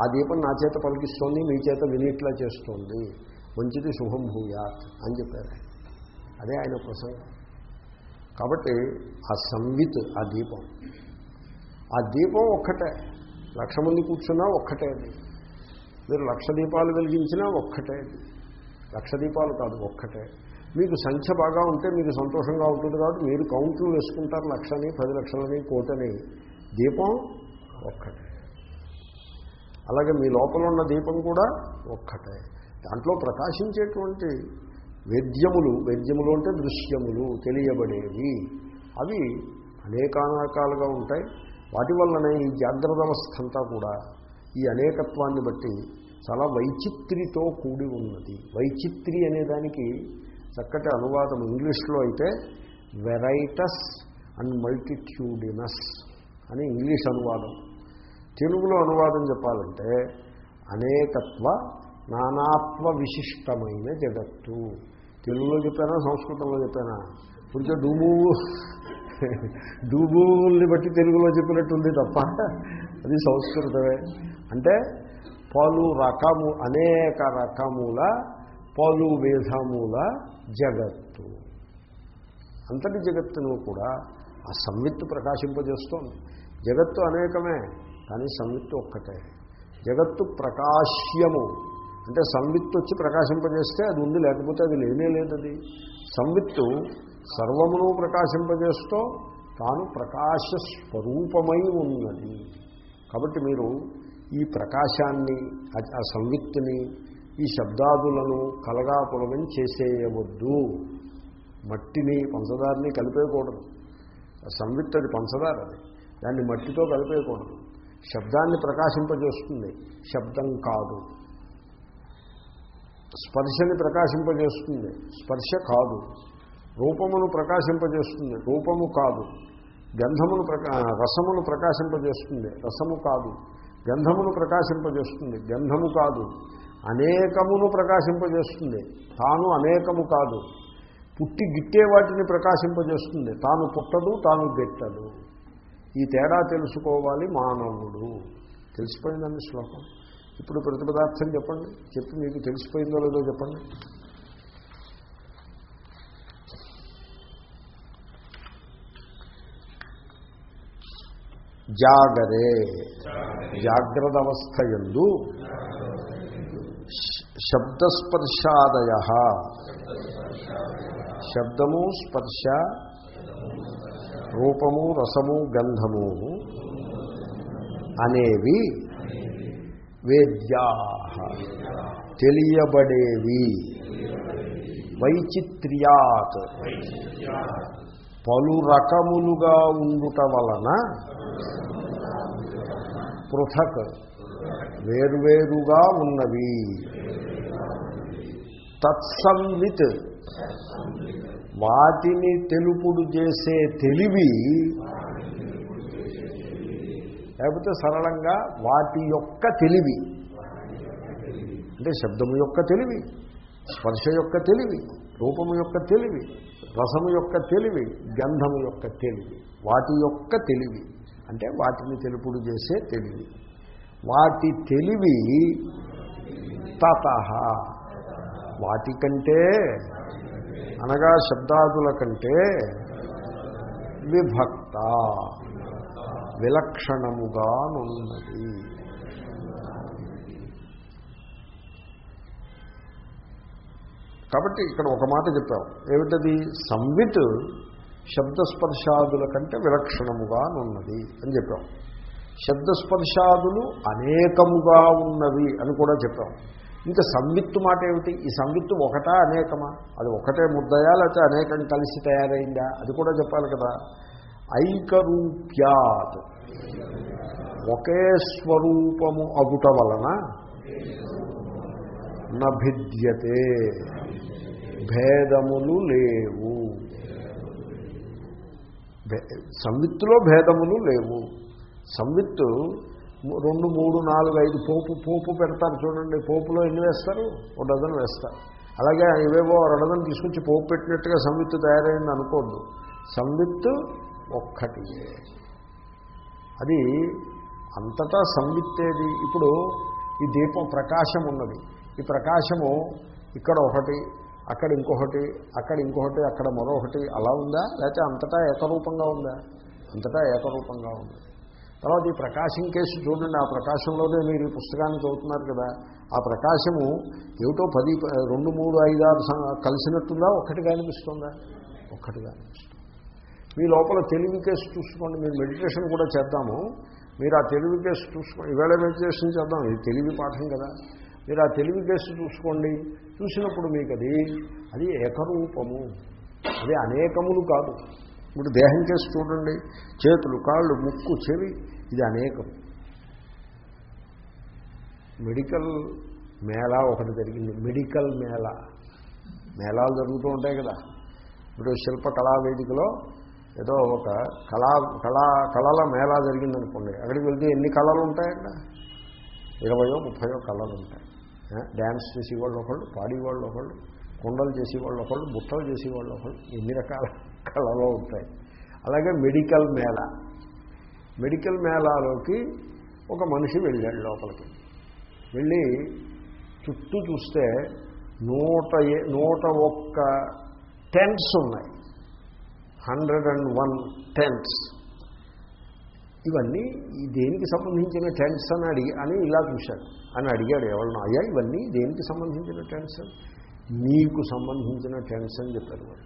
ఆ దీపం నా చేత పలికిస్తోంది మీ చేత వినిట్లా చేస్తోంది. మంచిది శుభం భూయాత్ అని చెప్పారు. అదే ఆయన ప్రసంగం. కాబట్టి ఆ సంవిత్ ఆ దీపం. ఆ దీపం ఒక్కటే. లక్ష మంది కూర్చున్నా ఒక్కటే అది. మీరు లక్ష దీపాలు వెలిగించినా ఒక్కటే అది. లక్ష దీపాలు కాదు ఒక్కటే. మీకు సంఖ్య బాగా ఉంటే మీకు సంతోషంగా ఉంటుంది కాబట్టి మీరు కౌంట్లు వేసుకుంటారు లక్షని పది లక్షలని కోటని. దీపం ఒక్కటే. అలాగే మీ లోపల ఉన్న దీపం కూడా ఒక్కటే. దాంట్లో ప్రకాశించేటువంటి వేద్యములు వేద్యములు అంటే దృశ్యములు తెలియబడేవి. అవి అనేకానేకాలుగా ఉంటాయి. వాటి వల్లనే ఈ జాగ్రత్త అవస్థ అంతా కూడా ఈ అనేకత్వాన్ని బట్టి చాలా వైచిత్రితో కూడి ఉన్నది. వైచిత్రి అనే దానికి చక్కటి అనువాదం ఇంగ్లీష్లో అయితే వెరైటస్ అండ్ మల్టిట్యూడినస్ అని ఇంగ్లీష్ అనువాదం. తెలుగులో అనువాదం చెప్పాలంటే అనేకత్వ నానాత్వ విశిష్టమైన జగత్తు. తెలుగులో చెప్పానా? సంస్కృతంలో చెప్పానా? కొంచెం డూబు డూబుల్ని బట్టి తెలుగులో చెప్పినట్టుంది తప్ప అది సంస్కృతమే. అంటే పలు రకము అనేక రకముల పలు విధముల జగత్తు. అంతటి జగత్తును కూడా ఆ సంవిత్తు ప్రకాశింపజేస్తోంది. జగత్తు అనేకమే కానీ సంవిత్తు ఒక్కటే. జగత్తు ప్రకాశ్యము. అంటే సంవిత్తు వచ్చి ప్రకాశింపజేస్తే అది ఉంది లేకపోతే అది లేనే లేదది. సంవిత్తు సర్వమును ప్రకాశింపజేస్తూ తాను ప్రకాశ స్వరూపమై ఉన్నది. కాబట్టి మీరు ఈ ప్రకాశాన్ని ఆ- ఆ సంవిత్తుని ఈ శబ్దాదులను కలగాపులగం చేసేయవద్దు. మట్టిని పంచదారిని కలిపేయకూడదు. ఆ సంవిత్ అది పంచదార అది. దాన్ని మట్టితో కలిపేయకూడదు. శబ్దాన్ని ప్రకాశింపజేస్తుంది. శబ్దం కాదు. స్పర్శని ప్రకాశింపజేస్తుంది. స్పర్శ కాదు. రూపమును ప్రకాశింపజేస్తుంది. రూపము కాదు. గంధమును ప్రకా రసమును ప్రకాశింపజేస్తుంది. రసము కాదు. గంధమును ప్రకాశింపజేస్తుంది. గంధము కాదు. అనేకమును ప్రకాశింపజేస్తుంది. తాను అనేకము కాదు. పుట్టి గిట్టే వాటిని ప్రకాశింపజేస్తుంది. తాను పుట్టదు తాను గిట్టదు. ఈ తేడా తెలుసుకోవాలి మానవుడు. తెలిసిపోయిందండి శ్లోకం. ఇప్పుడు ప్రతిపదార్థం చెప్పండి. చెప్పి మీకు తెలిసిపోయిందో లేదో చెప్పండి. జాగరే జాగ్రత్త. అవస్థ ఎందు శబ్దస్పర్శాదయ. శబ్దము స్పర్శ రూపము రసము గంధము అనేవి వేద్యా. తెలియబడేవి. వైచిత్ర్యాత్. పలు రకములుగా ఉండుట వలన పృథక్ వేర్వేరుగా ఉన్నవి. తత్సంవిత్. వాటిని తెలుపుడు చేసే తెలివి. లేకపోతే సరళంగా వాటి యొక్క తెలివి. అంటే శబ్దము యొక్క తెలివి స్పర్శ యొక్క తెలివి రూపము యొక్క తెలివి రసము యొక్క తెలివి గంధము యొక్క తెలివి వాటి యొక్క తెలివి. అంటే వాటిని తెలుపుడు చేసే తెలివి. వాటి తెలివి తత. వాటికంటే అనగా శబ్దాదుల కంటే విభక్త విలక్షణముగానున్నది కాబట్టి ఇక్కడ ఒక మాట చెప్పాం. ఏమిటది? సంవిత్ శబ్దస్పర్శాదుల కంటే విలక్షణముగా ఉన్నది అని చెప్పాం. శబ్దస్పర్శాదులు అనేకముగా ఉన్నవి అని కూడా చెప్పాం. ఇంకా సంవిత్తు మాట ఏమిటి? ఈ సంవిత్తు ఒకటా అనేకమా? అది ఒకటే ముద్దయా? లేకపోతే అనేకం కలిసి తయారైందా? అది కూడా చెప్పాలి కదా. ఐకరూప్యాత్. ఒకే స్వరూపము అగుట వలన నభిద్యతే. భేదములు లేవు. సంవిత్తులో భేదములు లేవు. సంవిత్తు రెండు మూడు నాలుగు ఐదు పోపు పోపు పెడతారు చూడండి. పోపులో ఎన్ని వేస్తారు? ఒక డజన్ వేస్తారు. అలాగే ఇవేవో డజన్ తీసుకొచ్చి పోపు పెట్టినట్టుగా సంవిత్తు తయారైంది అనుకోద్దు. సంవిత్తు ఒక్కటి. అది అంతటా సంవిత్తేది. ఇప్పుడు ఈ దీపం ప్రకాశం ఉన్నది. ఈ ప్రకాశము ఇక్కడ ఒకటి అక్కడ ఇంకొకటి అక్కడ ఇంకొకటి అక్కడ మరొకటి అలా ఉందా? లేకపోతే అంతటా ఏకరూపంగా ఉందా? అంతటా ఏకరూపంగా ఉంది? తర్వాత ఈ ప్రకాశం కేసు చూడండి. ఆ ప్రకాశంలోనే మీరు ఈ పుస్తకాన్ని చదువుతున్నారు కదా. ఆ ప్రకాశము ఏమిటో పది రెండు మూడు ఐదు ఆరు కలిసినట్టుందా? ఒక్కటిగా అనిపిస్తుందా? ఒక్కటిగా అనిపిస్తుంది. మీ లోపల తెలివి కేసు చూసుకోండి. మీరు మెడిటేషన్ కూడా చేద్దాము. మీరు ఆ తెలివి కేసు చూసుకోండి ఈవేళ మెడిటేషన్ చేద్దాం. ఇది తెలివి పాఠం కదా. మీరు ఆ తెలివి కేసు చూసుకోండి. చూసినప్పుడు మీకు అది అది ఏకరూపము. అది అనేకములు కాదు. ఇప్పుడు దేహం చేసి చూడండి. చేతులు కాళ్ళు ముక్కు చెవి ఇది అనేకం. మెడికల్ మేళా ఒకటి జరిగింది. మెడికల్ మేళా. మేళాలు జరుగుతూ ఉంటాయి కదా. ఇప్పుడు శిల్ప కళావేదికలో ఏదో ఒక కళా కళా కళల మేళా జరిగిందనుకోండి. అక్కడికి వెళ్తే ఎన్ని కళలు ఉంటాయి అక్కడ ఇరవయో ముప్పయో కళలు ఉంటాయి. డ్యాన్స్ చేసేవాళ్ళు ఒకళ్ళు పాడేవాళ్ళు ఒకళ్ళు కుండలు చేసేవాళ్ళు ఒకళ్ళు బుట్టలు చేసేవాళ్ళు ఒకళ్ళు ఎన్ని రకాల కళలో ఉంటాయి. అలాగే మెడికల్ మేళ. మెడికల్ మేళాలోకి ఒక మనిషి వెళ్ళాడు లోపలికి. వెళ్ళి చుట్టూ చూస్తే నూట నూట ఒక్క టెంట్స్ ఉన్నాయి. Hundred and one tents. ఇవన్నీ దేనికి సంబంధించిన టెంట్స్ అని అడిగి అని ఇలా చూశాడు. అని అడిగాడు ఎవరినో. అయ్యా ఇవన్నీ దేనికి సంబంధించిన టెన్షన్? నీకు సంబంధించిన టెన్షన్ చెప్పారు వాడు.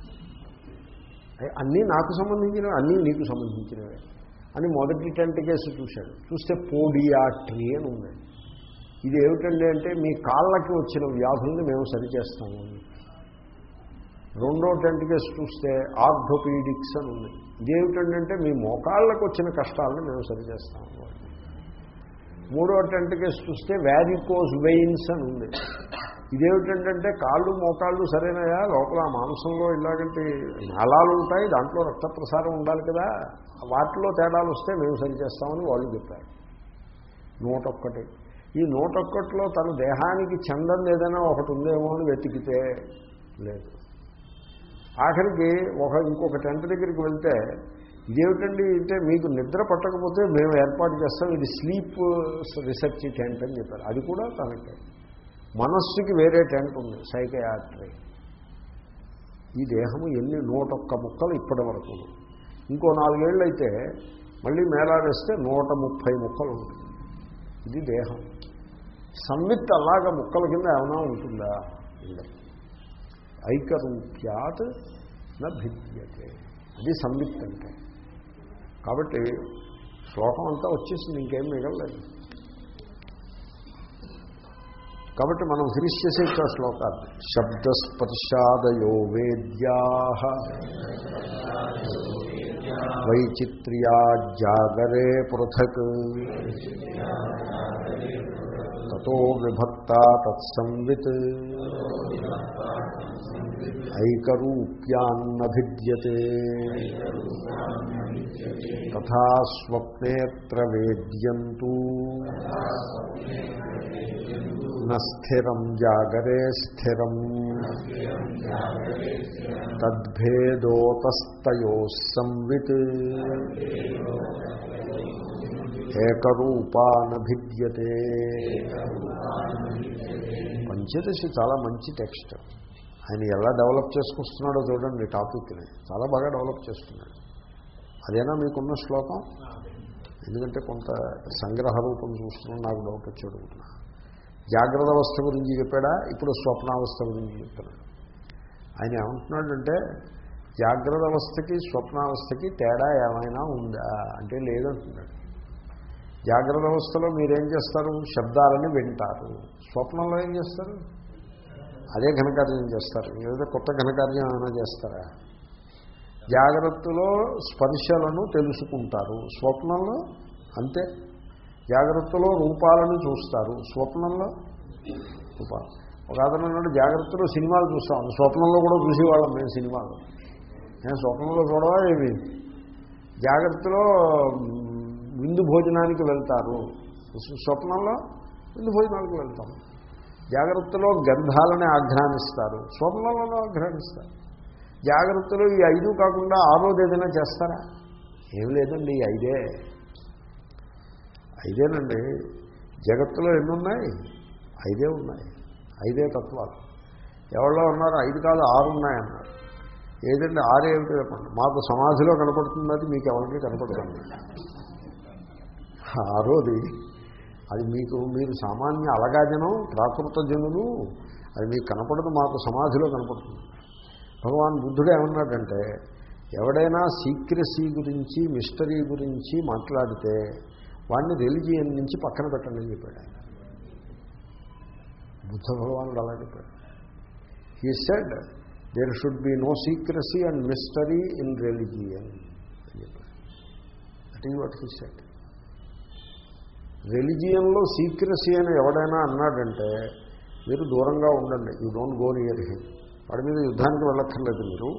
అన్నీ నాకు సంబంధించినవి అన్నీ నీకు సంబంధించినవే అని మొదటి టెంట్ కేసు చూశాడు. చూస్తే పోడియాట్రీ అని ఉంది. ఇది ఏమిటండి అంటే మీ కాళ్ళకి వచ్చిన వ్యాధుల్ని మేము సరిచేస్తాము రెండో టెంట్ కేసు చూస్తే ఆర్థోపీడిక్స్ అని ఉంది. ఇదేమిటంటే మీ మోకాళ్ళకు వచ్చిన కష్టాలను మేము సరిచేస్తాము. మూడో టెంట్ కేసు చూస్తే వ్యారికోజ్ వెయిన్స్ అని ఉంది. ఇదేమిటంటే కాళ్ళు మోకాళ్ళు సరైనయా? లోపల మాంసంలో ఇలాగంటి నాళాలు ఉంటాయి దాంట్లో రక్త ప్రసారం ఉండాలి కదా? వాటిలో తేడాలు వస్తే మేము సరిచేస్తామని వాళ్ళు చెప్పారు. నూటొక్కటి. ఈ నూటొక్కటిలో తన దేహానికి చందం ఏదైనా ఒకటి ఉందేమో అని వెతికితే లేదు. ఆఖరికి ఒక ఇంకొక టెంట్ దగ్గరికి వెళ్తే ఇదేమిటండి అంటే మీకు నిద్ర పట్టకపోతే మేము ఏర్పాటు చేస్తాం ఇది స్లీప్ రీసెర్చ్ టెంట్ అని చెప్పారు. అది కూడా తనకే. మనస్సుకి వేరే టెంట్ ఉంది సైకయాట్రీ. ఈ దేహము ఎన్ని నూటొక్క ముక్కలు ఇప్పటి వరకు ఇంకో నాలుగేళ్ళు అయితే మళ్ళీ మేళాడేస్తే నూట ముప్పై ముక్కలు ఉంటుంది ఇది దేహం. సంవిత్ అలాగా ముక్కల కింద ఏమైనా ఉంటుందా? ఉండదు ఐకరూప్యాత్ భిద్యతే. అది సంవిత్ అంటే. కాబట్టి శ్లోకం అంతా వచ్చేసింది ఇంకేం మిగలలేదు. కాబట్టి మనం ఫినిష్ చేసేచ్చు ఆ శ్లోకాన్ని. శబ్దస్పర్శాదయో వేద్యా. వైచిత్ర్యా జాగరే పృథక్. తో విభక్త తత్సంవిత్. ఐకరూప్యాన్నభిద్యతే. తథా స్వప్నేత్ర వేద్యంతు. నస్థిరం జాగరే స్థిరం తద్భేదోతస్తయో సంవిత్ ఏకరూపానభిద్యతే పంచదశి చాలా మంచి టెక్స్ట్. ఆయన ఎలా డెవలప్ చేసుకొస్తున్నాడో చూడండి టాపిక్ని. చాలా బాగా డెవలప్ చేస్తున్నాడు. అదేనా మీకున్న శ్లోకం? ఎందుకంటే కొంత సంగ్రహ రూపం చూస్తున్నాం నాకు డౌట్ వచ్చి అడుగుతున్నా. జాగ్రత్త అవస్థ గురించి చెప్పాడా? ఇప్పుడు స్వప్నావస్థ గురించి చెప్తున్నాడు. ఆయన ఏమంటున్నాడంటే జాగ్రత్త అవస్థకి స్వప్నావస్థకి తేడా ఏమైనా ఉందా? అంటే లేదంటున్నాడు. జాగ్రత్త అవస్థలో మీరేం చేస్తారు? శబ్దాలని వింటారు. స్వప్నంలో ఏం చేస్తారు? అదే ఘనకార్యం చేస్తారు. ఏదో కొత్త ఘనకార్యం ఏమైనా చేస్తారా? జాగ్రత్తలో స్పర్శలను తెలుసుకుంటారు. స్వప్నంలో అంతే. జాగ్రత్తలో రూపాలను చూస్తారు. స్వప్నంలో రూపాలు. ఒక అతను అన్నాడు జాగ్రత్తలో సినిమాలు చూస్తాం. స్వప్నంలో కూడా చూసేవాళ్ళం మేము సినిమాలు. నేను స్వప్నంలో చూడవా ఏమి? జాగ్రత్తలో విందు భోజనానికి వెళ్తారు. స్వప్నంలో విందు భోజనానికి వెళ్తాం. జాగ్రత్తలో గంధాలని ఆఘ్రానిస్తారు స్వప్నంలో ఆఘ్రానిస్తారు జాగ్రత్తలో ఈ ఐదు కాకుండా ఆరోది ఏదైనా చేస్తారా? ఏం లేదండి ఈ ఐదే. ఐదేనండి. జగత్తులో ఎన్ని ఉన్నాయి ఐదే ఉన్నాయి. ఐదే తత్వాలు. ఎవరో ఉన్నారు? ఐదు కాదు ఆరు ఉన్నాయన్నారు. ఏదంటే ఆరు ఏమిటి చెప్పండి? మాకు సమాధిలో కనపడుతుంది అది మీకు ఎవరికి కనపడుతుంది? ఆరోది అది మీకు మీరు సామాన్య అలగాజనం ప్రాకృత జనులు అది మీకు కనపడదు మాకు సమాధిలో కనపడుతుంది. భగవాన్ బుద్ధుడు ఏమన్నాడంటే ఎవడైనా సీక్రసీ గురించి మిస్టరీ గురించి మాట్లాడితే వాడిని రిలిజియన్ నుంచి పక్కన పెట్టండి అని చెప్పాడు ఆయన. బుద్ధ భగవానుడు అలా చెప్పాడు. He said there should be no secrecy and mystery in religion అని చెప్పాడు. That is what he said రిలిజియన్లో secrecy అని ఎవడైనా అన్నాడంటే మీరు దూరంగా ఉండండి. You don't go near him వాడి మీద యుద్ధానికి వెళ్ళక్కర్లేదు మీరు.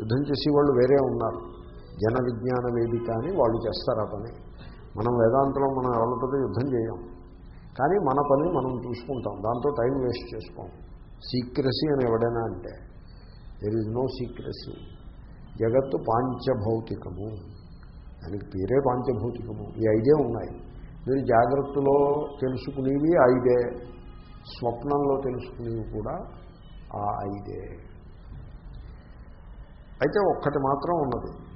యుద్ధం చేసి వాళ్ళు వేరే ఉన్నారు. జన విజ్ఞాన వేదిక అని వాళ్ళు చేస్తారు ఆ పని. మనం వేదాంతలో మనం ఎవరితో యుద్ధం చేయం. కానీ మన పని మనం చూసుకుంటాం. దాంతో టైం వేస్ట్ చేసుకోం. సీక్రసీ అని ఎవడైనా అంటే దెర్ ఈజ్ నో సీక్రసీ. జగత్తు పాంచభౌతికము. దానికి పేరే పాంచభౌతికము. ఈ ఐదే ఉన్నాయి. మీరు జాగ్రత్తలో తెలుసుకునేవి ఐదే స్వప్నంలో తెలుసుకునేవి కూడా ఆ ఐదే అయితే ఒక్కటి మాత్రం ఉన్నది.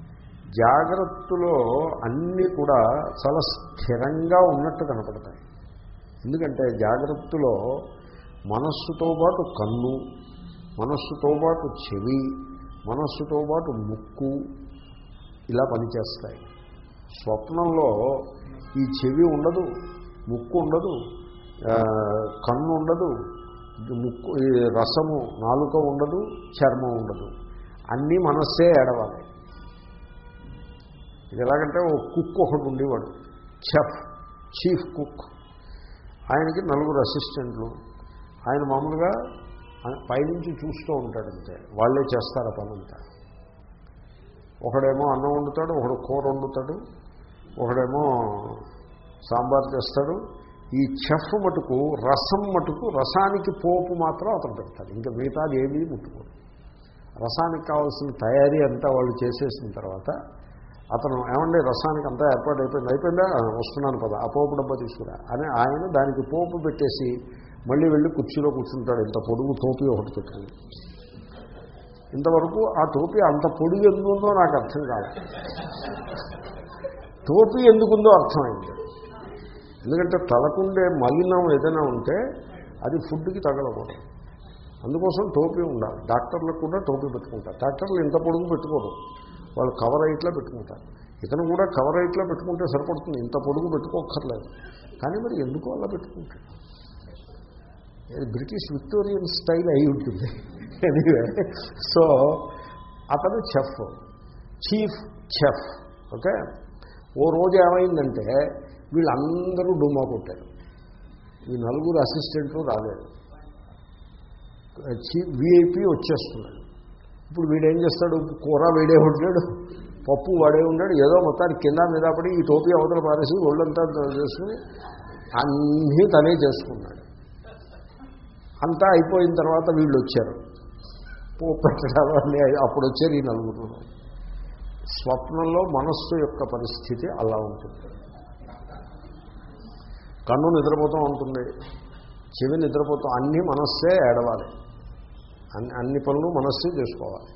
జాగ్రత్తలో అన్నీ కూడా చాలా స్థిరంగా ఉన్నట్టు కనపడతాయి. ఎందుకంటే జాగ్రత్తలో మనస్సుతో పాటు కన్ను మనస్సుతో పాటు చెవి మనస్సుతో పాటు ముక్కు ఇలా పనిచేస్తాయి. స్వప్నంలో ఈ చెవి ఉండదు ముక్కు ఉండదు కన్ను ఉండదు ముక్కు ఈ రసము నాలుక ఉండదు చర్మం ఉండదు. అన్నీ మనస్సే ఏడవాలి. ఇది ఎలాగంటే ఓ కుక్ ఒకటి ఉండేవాడు చెఫ్ చీఫ్ కుక్. ఆయనకి నలుగురు అసిస్టెంట్లు. ఆయన మామూలుగా పైనుంచి చూస్తూ ఉంటాడంతే వాళ్ళే చేస్తారు పనంతా. ఒకడేమో అన్నం వండుతాడు ఒకడు కూర వండుతాడు ఒకడేమో సాంబార్ చేస్తాడు. ఈ చెఫ్ మటుకు రసం మటుకు రసానికి పోపు మాత్రం అతను పెడతాడు. ఇంకా మిగతాది ఏమీ ముట్టుకోడు. రసానికి కావాల్సిన తయారీ అంతా వాళ్ళు చేసేసిన తర్వాత అతను ఏమండి రసానికి అంతా ఏర్పాటు అయిపోయింది? అయిపోయిందా వస్తున్నాను పద ఆ పోపు డబ్బా తీసుకురా అని ఆయన దానికి పోపు పెట్టేసి మళ్ళీ వెళ్ళి కుర్చీలో కూర్చుంటాడు. ఇంత పొడుగు టోపీ ఒకటి పెట్టుకుని ఇంతవరకు ఆ టోపీ అంత పొడుగు ఎందుకుందో నాకు అర్థం కాదు టోపీ ఎందుకుందో అర్థమైంది. ఎందుకంటే తలకుండే మలినం ఏదైనా ఉంటే అది ఫుడ్కి తగలకూడదు. అందుకోసం టోపీ ఉండాలి. డాక్టర్లకు కూడా టోపీ పెట్టుకుంటారు. డాక్టర్లు ఇంత పొడుగు పెట్టుకోరు. వాళ్ళు కవర్ అయిట్లో పెట్టుకుంటారు. ఇతను కూడా కవర్ అయిట్లో పెట్టుకుంటే సరిపడుతుంది. ఇంత పొడుగు పెట్టుకోక్కర్లేదు. కానీ మరి ఎందుకు అలా పెట్టుకుంటాడు బ్రిటిష్ విక్టోరియన్ స్టైల్ అయి ఉంటుంది. ఎనీవే సో అతను చెఫ్ చీఫ్ చెఫ్ ఓకే ఓ రోజు ఏమైందంటే వీళ్ళందరూ డుమ్మా కొట్టారు. ఈ నలుగురు అసిస్టెంట్లు రాలేదు. విఐపి వచ్చేస్తున్నాడు ఇప్పుడు వీడేం చేస్తాడు? కూర వీడే ఉంటాడు. పప్పు వాడే ఉన్నాడు ఏదో మొత్తానికి కింద మీద పడి ఈ టోపీ అవతల పారేసి ఒళ్ళంతా చేసుకుని అన్నీ తనే చేసుకున్నాడు అంతా అయిపోయిన తర్వాత వీళ్ళు వచ్చారు పో పెట్టడాలు అప్పుడు వచ్చారు ఈ నలుగురు. స్వప్నంలో మనస్సు యొక్క పరిస్థితి అలా ఉంటుంది. కన్ను నిద్రపోతూ ఉంటుంది చెవి నిద్రపోతూ. అన్నీ మనస్సే ఏడవాలి. అన్ని అన్ని పనులు మనస్సే చేసుకోవాలి.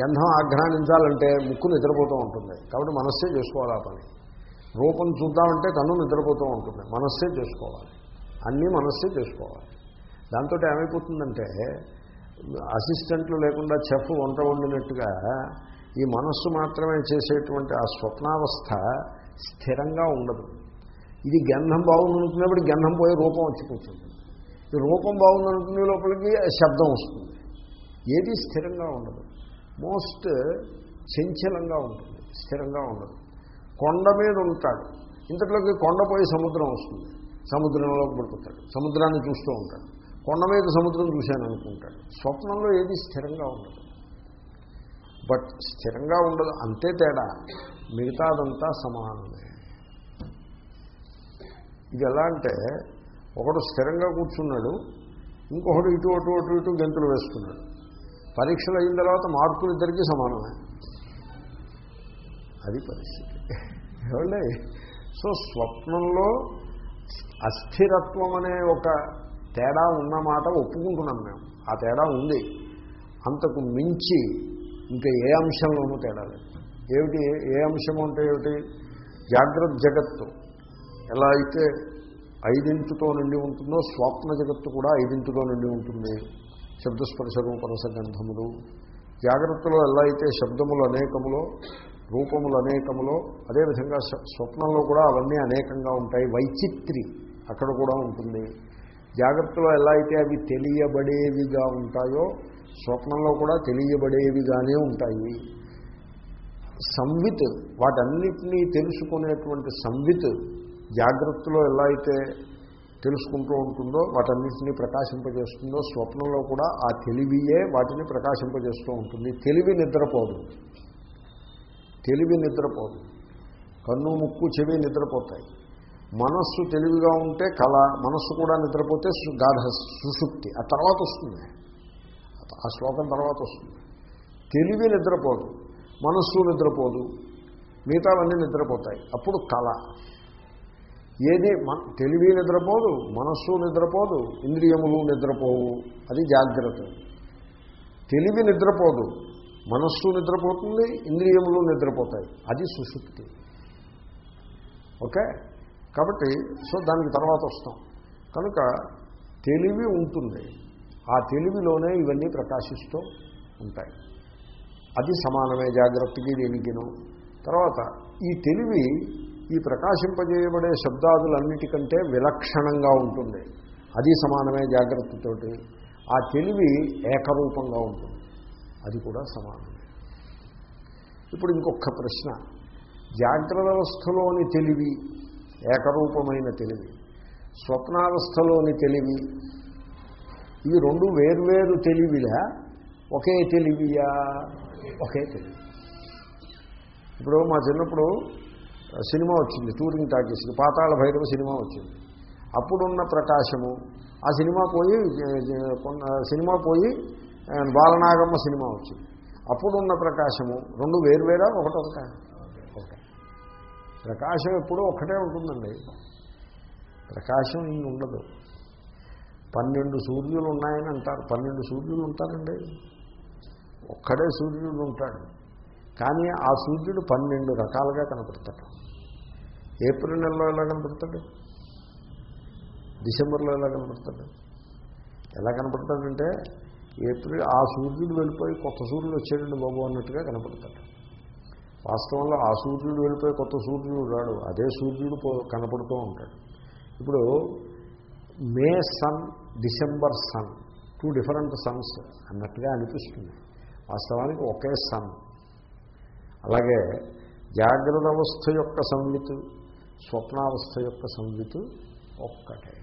గంధం ఆఘ్రానించాలంటే ముక్కు నిద్రపోతూ ఉంటుంది. కాబట్టి మనస్సే చేసుకోవాలి ఆ పని. రూపం చూద్దామంటే కన్ను నిద్రపోతూ ఉంటుంది. మనస్సే చేసుకోవాలి. అన్నీ మనస్సే చేసుకోవాలి. దాంతో ఏమైపోతుందంటే అసిస్టెంట్లు లేకుండా చెఫ్ వంట వండినట్టుగా ఈ మనస్సు మాత్రమే చేసేటువంటి ఆ స్వప్నావస్థ స్థిరంగా ఉండదు. ఇది గంధం బాగుందనుకునేప్పుడు గంధం పోయి రూపం వచ్చి ఈ రూపం బాగుందనుకునే లోపలికి శబ్దం వస్తుంది. ఏది స్థిరంగా ఉండదు. మోస్ట్ చంచలంగా ఉంటుంది. స్థిరంగా ఉండదు. కొండ మీద ఉంటాడు. ఇంతట్లోకి కొండ పోయి సముద్రం వస్తుంది. సముద్రంలోకి పడిపోతాడు సముద్రాన్ని చూస్తూ ఉంటాడు. కొండ మీద సముద్రం చూశాను అనుకుంటాడు. స్వప్నంలో ఏది స్థిరంగా ఉండదు. బట్ స్థిరంగా ఉండదు అంతే తేడా. మిగతాదంతా సమానమే. ఇది ఎలా అంటే ఒకడు స్థిరంగా కూర్చున్నాడు. ఇంకొకడు ఇటు అటు అటు ఇటు గెంతులు వేస్తున్నాడు. పరీక్షలు అయిన తర్వాత మార్కులు ఇద్దరికీ సమానమే. అది పరిస్థితి. ఏమండి? సో స్వప్నంలో అస్థిరత్వం అనే ఒక తేడా ఉన్నమాట ఒప్పుకుంటున్నాం మేము. ఆ తేడా ఉంది. అంతకు మించి ఇంకా ఏ అంశంలోనూ తేడా లేదు. ఏమిటి? ఏ అంశం అంటే ఏమిటి? జాగ్రత్త జగత్తు. ఎలా అయితే ఐదింటితో నిండి ఉంటుందో స్వప్న జగత్తు కూడా ఐదింటితో నిండి ఉంటుంది. శబ్దస్పర్శ రూపరస గంధములు జాగ్రత్తలో ఎలా అయితే శబ్దములు అనేకములో రూపములు అనేకములో అదేవిధంగా స్వ- స్వప్నంలో కూడా అవన్నీ అనేకంగా ఉంటాయి. వైచిత్రి అక్కడ కూడా ఉంటుంది. జాగ్రత్తలో ఎలా అయితే అవి తెలియబడేవిగా ఉంటాయో స్వప్నంలో కూడా తెలియబడేవిగానే ఉంటాయి. సంవిత్ వాటన్నిటినీ తెలుసుకునేటువంటి సంవిత్ జాగ్రత్తలో ఎలా అయితే తెలుసుకుంటూ ఉంటుందో వాటన్నింటినీ ప్రకాశింపజేస్తుందో స్వప్నంలో కూడా ఆ తెలివియే వాటిని ప్రకాశింపజేస్తూ ఉంటుంది. తెలివి నిద్రపోదు. తెలివి నిద్రపోదు. కన్ను ముక్కు చెవి నిద్రపోతాయి. మనస్సు తెలివిగా ఉంటే కళ మనస్సు కూడా నిద్రపోతే గాఢ సుషుప్తి ఆ తర్వాత వస్తుంది. ఆ శ్లోకం తర్వాత వస్తుంది. తెలివి నిద్రపోదు. మనస్సు నిద్రపోదు. మిగతావన్నీ నిద్రపోతాయి. అప్పుడు కళ. ఏది మన తెలివి నిద్రపోదు మనస్సు నిద్రపోదు ఇంద్రియములు నిద్రపోవు. అది జాగ్రత్త. తెలివి నిద్రపోదు మనస్సు నిద్రపోతుంది ఇంద్రియములు నిద్రపోతాయి. అది సుశుక్తి. ఓకే? కాబట్టి సో దానికి తర్వాత వస్తాం. కనుక తెలివి ఉంటుంది. ఆ తెలివిలోనే ఇవన్నీ ప్రకాశిస్తూ ఉంటాయి. అది సమానమే జాగ్రత్తకి దేనికినో. తర్వాత ఈ తెలివి ఈ ప్రకాశింపజేయబడే శబ్దాదులన్నిటికంటే విలక్షణంగా ఉంటుంది. అది సమానమే జాగ్రత్తతోటి. ఆ తెలివి ఏకరూపంగా ఉంటుంది. అది కూడా సమానమే. ఇప్పుడు ఇంకొక ప్రశ్న. జాగ్రత్త అవస్థలోని తెలివి ఏకరూపమైన తెలివి స్వప్నావస్థలోని తెలివి ఇవి రెండు వేర్వేరు తెలివిలా ఒకే తెలివియా? ఒకే తెలివి. ఇప్పుడు మా చిన్నప్పుడు సినిమా వచ్చింది touring talkies Pathala Bhairava cinema వచ్చింది. అప్పుడున్న ప్రకాశము ఆ సినిమా పోయి సినిమా పోయి బాలనాగమ్మ సినిమా వచ్చింది. అప్పుడున్న ప్రకాశము రెండు వేరువేరా ఒకటొకట? ఒకటే ప్రకాశం ఎప్పుడూ ఒక్కటే ఉంటుందండి. ప్రకాశం ఇంక ఉండదు. పన్నెండు సూర్యులు ఉన్నాయని అంటారు. పన్నెండు సూర్యులు ఉంటారండి. ఒక్కడే సూర్యుడు ఉంటాడు. కానీ ఆ సూర్యుడు పన్నెండు రకాలుగా కనపడతాడు. ఏప్రిల్ నెలలో ఎలా కనపడతాడు? డిసెంబర్లో ఎలా కనపడతాడు? ఎలా కనపడతాడంటే ఏప్రిల్ ఆ సూర్యుడు వెళ్ళిపోయి కొత్త సూర్యుడు వచ్చాడండి బాబు అన్నట్టుగా కనపడతాడు. వాస్తవంలో ఆ సూర్యుడు వెళ్ళిపోయి కొత్త సూర్యుడు రాడు అదే సూర్యుడు కనపడుతూ ఉంటాడు. ఇప్పుడు May sun December sun two different suns అన్నట్టుగా అనిపిస్తుంది. వాస్తవానికి ఒకే సన్. అలాగే జాగ్రత్త అవస్థ యొక్క సంవిత్ స్వప్నావస్థ యొక్క సంవిత్ ఒక్కటే.